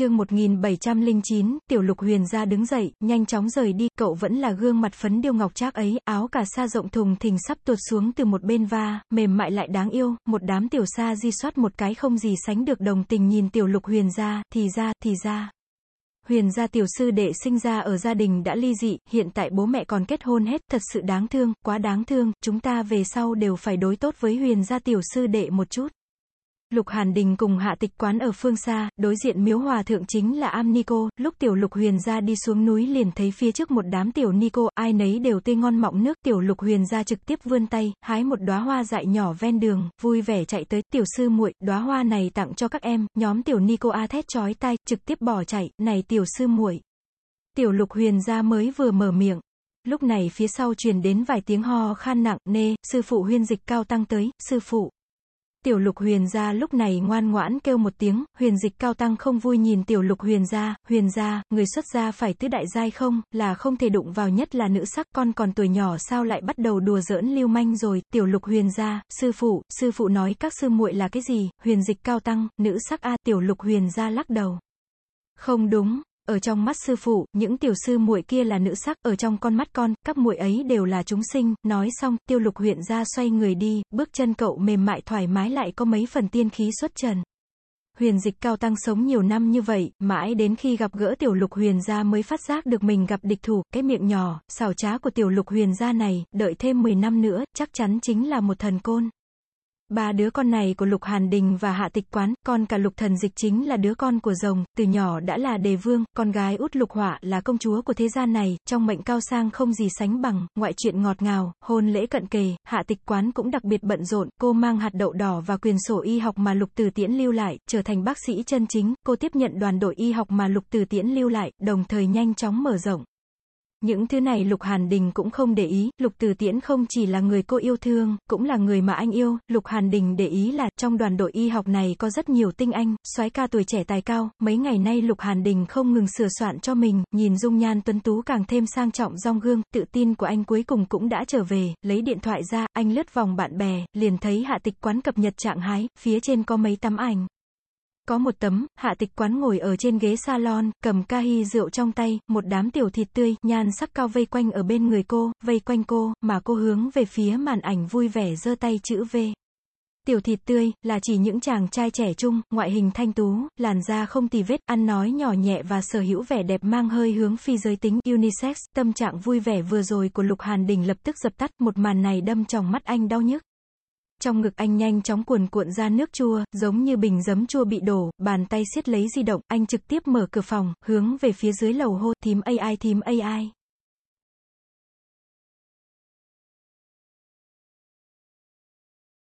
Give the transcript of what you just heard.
chương 1709, tiểu lục huyền ra đứng dậy, nhanh chóng rời đi, cậu vẫn là gương mặt phấn điêu ngọc trác ấy, áo cả sa rộng thùng thình sắp tuột xuống từ một bên va, mềm mại lại đáng yêu, một đám tiểu sa di soát một cái không gì sánh được đồng tình nhìn tiểu lục huyền ra, thì ra, thì ra. Huyền gia tiểu sư đệ sinh ra ở gia đình đã ly dị, hiện tại bố mẹ còn kết hôn hết, thật sự đáng thương, quá đáng thương, chúng ta về sau đều phải đối tốt với huyền gia tiểu sư đệ một chút. Lục Hàn Đình cùng hạ tịch quán ở phương xa, đối diện miếu hòa thượng chính là Am Nico, lúc tiểu lục huyền ra đi xuống núi liền thấy phía trước một đám tiểu Nico, ai nấy đều tươi ngon mọng nước, tiểu lục huyền ra trực tiếp vươn tay, hái một đóa hoa dại nhỏ ven đường, vui vẻ chạy tới, tiểu sư muội, đóa hoa này tặng cho các em, nhóm tiểu Nico a thét chói tai, trực tiếp bỏ chạy, này tiểu sư muội. Tiểu lục huyền ra mới vừa mở miệng. Lúc này phía sau truyền đến vài tiếng ho khan nặng nê, sư phụ huyên dịch cao tăng tới, sư phụ. Tiểu lục huyền gia lúc này ngoan ngoãn kêu một tiếng, huyền dịch cao tăng không vui nhìn tiểu lục huyền gia, huyền gia, người xuất gia phải tứ đại giai không, là không thể đụng vào nhất là nữ sắc, con còn tuổi nhỏ sao lại bắt đầu đùa giỡn lưu manh rồi, tiểu lục huyền gia, sư phụ, sư phụ nói các sư muội là cái gì, huyền dịch cao tăng, nữ sắc a, tiểu lục huyền gia lắc đầu. Không đúng, ở trong mắt sư phụ, những tiểu sư muội kia là nữ sắc, ở trong con mắt con, các muội ấy đều là chúng sinh, nói xong, tiêu lục huyện ra xoay người đi, bước chân cậu mềm mại thoải mái lại có mấy phần tiên khí xuất trần. Huyền dịch cao tăng sống nhiều năm như vậy, mãi đến khi gặp gỡ tiểu lục huyền gia mới phát giác được mình gặp địch thủ, cái miệng nhỏ, xảo trá của tiểu lục huyền gia này, đợi thêm 10 năm nữa, chắc chắn chính là một thần côn. Ba đứa con này của Lục Hàn Đình và Hạ Tịch Quán, con cả Lục Thần Dịch chính là đứa con của rồng, từ nhỏ đã là đề vương, con gái út Lục Họa là công chúa của thế gian này, trong mệnh cao sang không gì sánh bằng, ngoại chuyện ngọt ngào, hôn lễ cận kề, Hạ Tịch Quán cũng đặc biệt bận rộn, cô mang hạt đậu đỏ và quyền sổ y học mà Lục Từ Tiễn lưu lại, trở thành bác sĩ chân chính, cô tiếp nhận đoàn đội y học mà Lục Từ Tiễn lưu lại, đồng thời nhanh chóng mở rộng. Những thứ này Lục Hàn Đình cũng không để ý, Lục Từ Tiễn không chỉ là người cô yêu thương, cũng là người mà anh yêu, Lục Hàn Đình để ý là, trong đoàn đội y học này có rất nhiều tinh anh, soái ca tuổi trẻ tài cao, mấy ngày nay Lục Hàn Đình không ngừng sửa soạn cho mình, nhìn dung nhan tuấn tú càng thêm sang trọng rong gương, tự tin của anh cuối cùng cũng đã trở về, lấy điện thoại ra, anh lướt vòng bạn bè, liền thấy hạ tịch quán cập nhật trạng hái, phía trên có mấy tấm ảnh. Có một tấm, hạ tịch quán ngồi ở trên ghế salon, cầm ca hy rượu trong tay, một đám tiểu thịt tươi, nhan sắc cao vây quanh ở bên người cô, vây quanh cô, mà cô hướng về phía màn ảnh vui vẻ giơ tay chữ V. Tiểu thịt tươi, là chỉ những chàng trai trẻ trung, ngoại hình thanh tú, làn da không tì vết, ăn nói nhỏ nhẹ và sở hữu vẻ đẹp mang hơi hướng phi giới tính, unisex, tâm trạng vui vẻ vừa rồi của Lục Hàn Đình lập tức dập tắt, một màn này đâm trong mắt anh đau nhức. Trong ngực anh nhanh chóng cuồn cuộn ra nước chua, giống như bình giấm chua bị đổ, bàn tay siết lấy di động, anh trực tiếp mở cửa phòng, hướng về phía dưới lầu hô, thím AI thím AI.